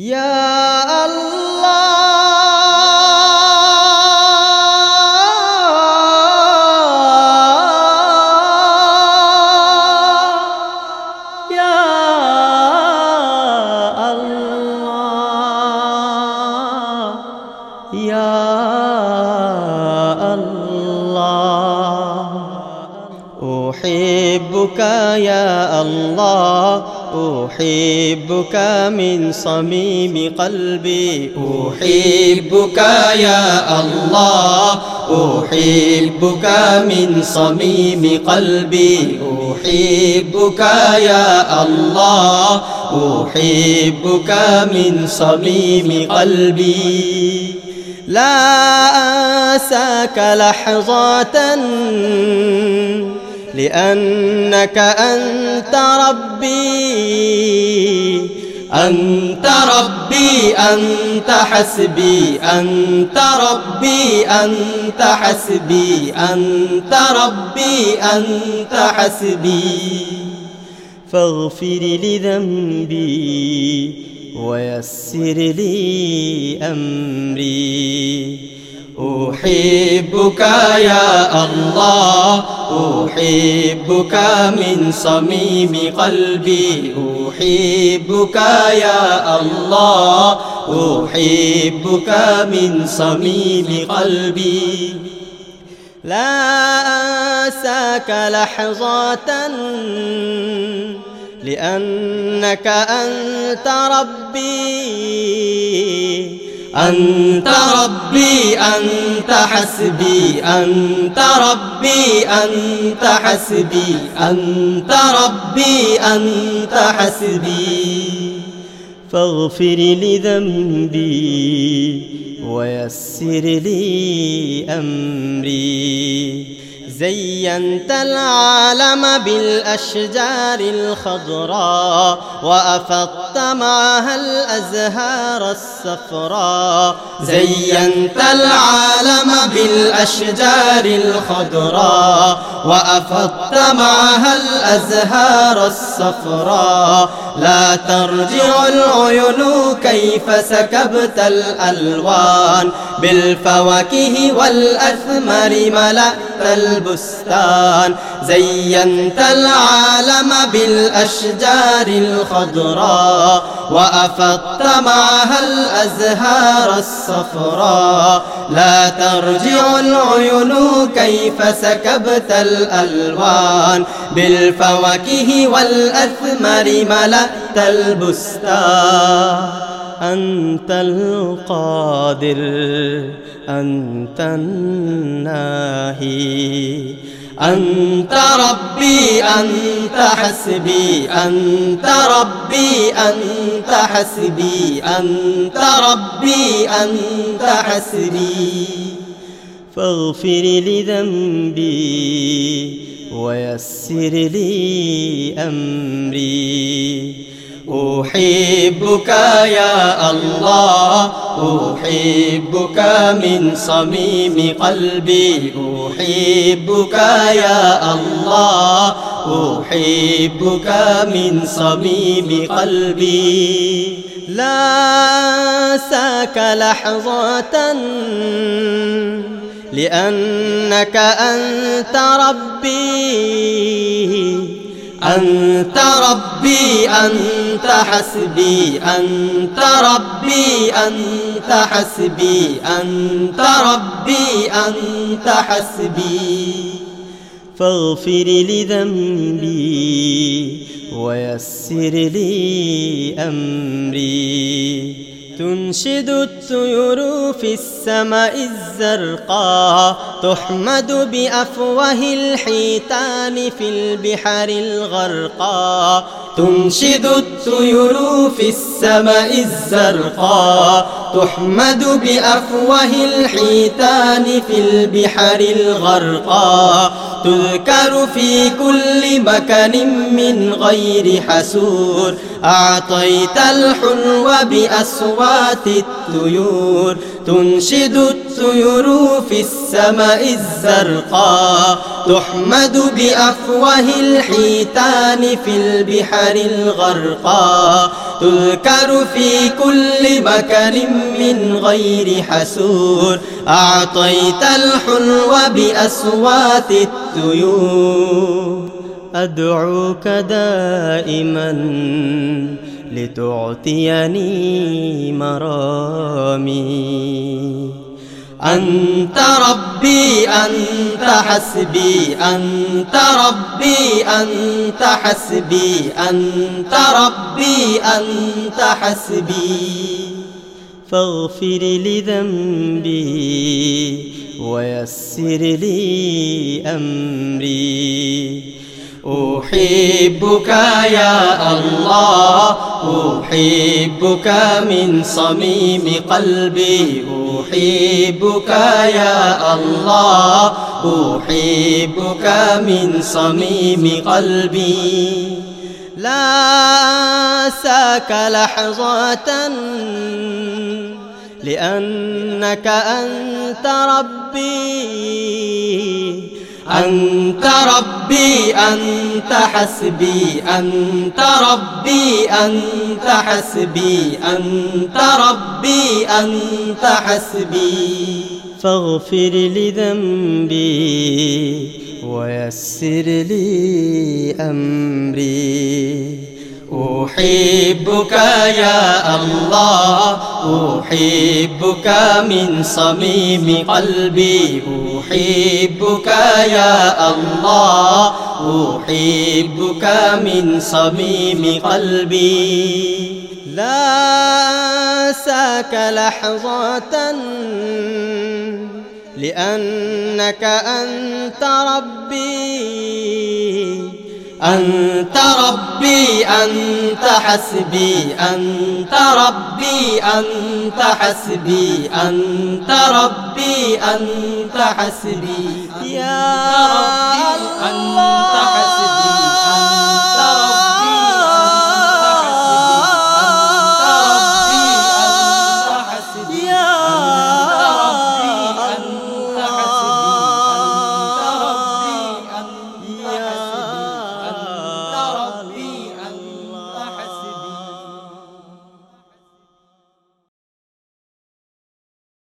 يا يا الله أحبك يا الله. أحبك من صميم قلبي. أحبك يا الله. أحبك من صميم قلبي. أحبك يا الله. أحبك من صميم قلبي. لا أنساك لحظة. لأنك أنت ربي أنت ربي أنت حسبي أنت ربي أنت حسبي أنت ربي أنت حسبي. فاغفر لذنبي ويسر لي أمري. أحبك يا الله أحبك من صميم قلبي أحبك يا الله أحبك من صميم قلبي. لا أنساك لحظة لأنك أنت ربي. أنت ربي أنت حسبي أنت ربي أنت حسبي أنت ربي أنت حسبي. فاغفر لذنبي ويسر لي أمري. زينت العالم بالأشجار الخضراء وأفضت معها الأزهار الصفراء. زينت العالم بالأشجار الخضراء وأفضت معها الأزهار الصفراء. لا ترجع العيون كيف سكبت الألوان بالفواكه والأثمر ملأت البستان زينت العالم بالأشجار الخضراء وأفضت معها الأزهار الصفراء لا ترجع العيون كيف سكبت الألوان بالفواكه والأثمر ملأت البستان أنت القادر أنت الناهي. أنت ربي أنت حسبي أنت ربي أنت حسبي أنت ربي أنت حسبي. فاغفر لذنبي ويسر لي أمري. أحبك يا الله أحبك من صميم قلبي. أحبك يا الله أحبك من صميم قلبي. لا أنساك لحظة لأنك أنت ربي أنت ربي أنت حسبي أنت ربي أنت حسبي أنت ربي أنت حسبي. فاغفر لذنبي ويسر لي أمري. تنشد الطيور في السماء الزرقاء تحمد بأفواه الحيتان في البحر الغرقاء. تنشد الطيور في السماء الزرقاء تحمد بأفواه الحيتان في البحر الغرقاء. تذكر في كل مكان من غير حسور أعطيت الحلو بأصوات الطيور. تنشد الطيور في السماء الزرقاء تحمد بأفواه الحيتان في البحر الغرقاء تذكر في كل مكان من غير حسور أعطيت الحلو بأصوات الطيور. أدعوك دائما لتعطيني مرامي. أنت ربي أنت حسبي أنت ربي أنت حسبي أنت ربي أنت حسبي. فاغفر لذنبي ويسر لي أمري. أحبك يا الله أحبك من صميم قلبي أحبك يا الله أحبك من صميم قلبي. لا ساك لحظة لأنك أنت ربي. أنت ربي أنت حسبي أنت ربي أنت حسبي أنت ربي أنت حسبي. فاغفر لذنبي ويسر لي أمري. أحبك يا الله أحبك من صميم قلبي. أحبك يا الله أحبك من صميم قلبي. لا ساك لحظة لأنك أنت ربي. أنت ربي أنت حسبي أنت ربي أنت حسبي أنت ربي أنت حسبي. يا ربي أنت حسبي.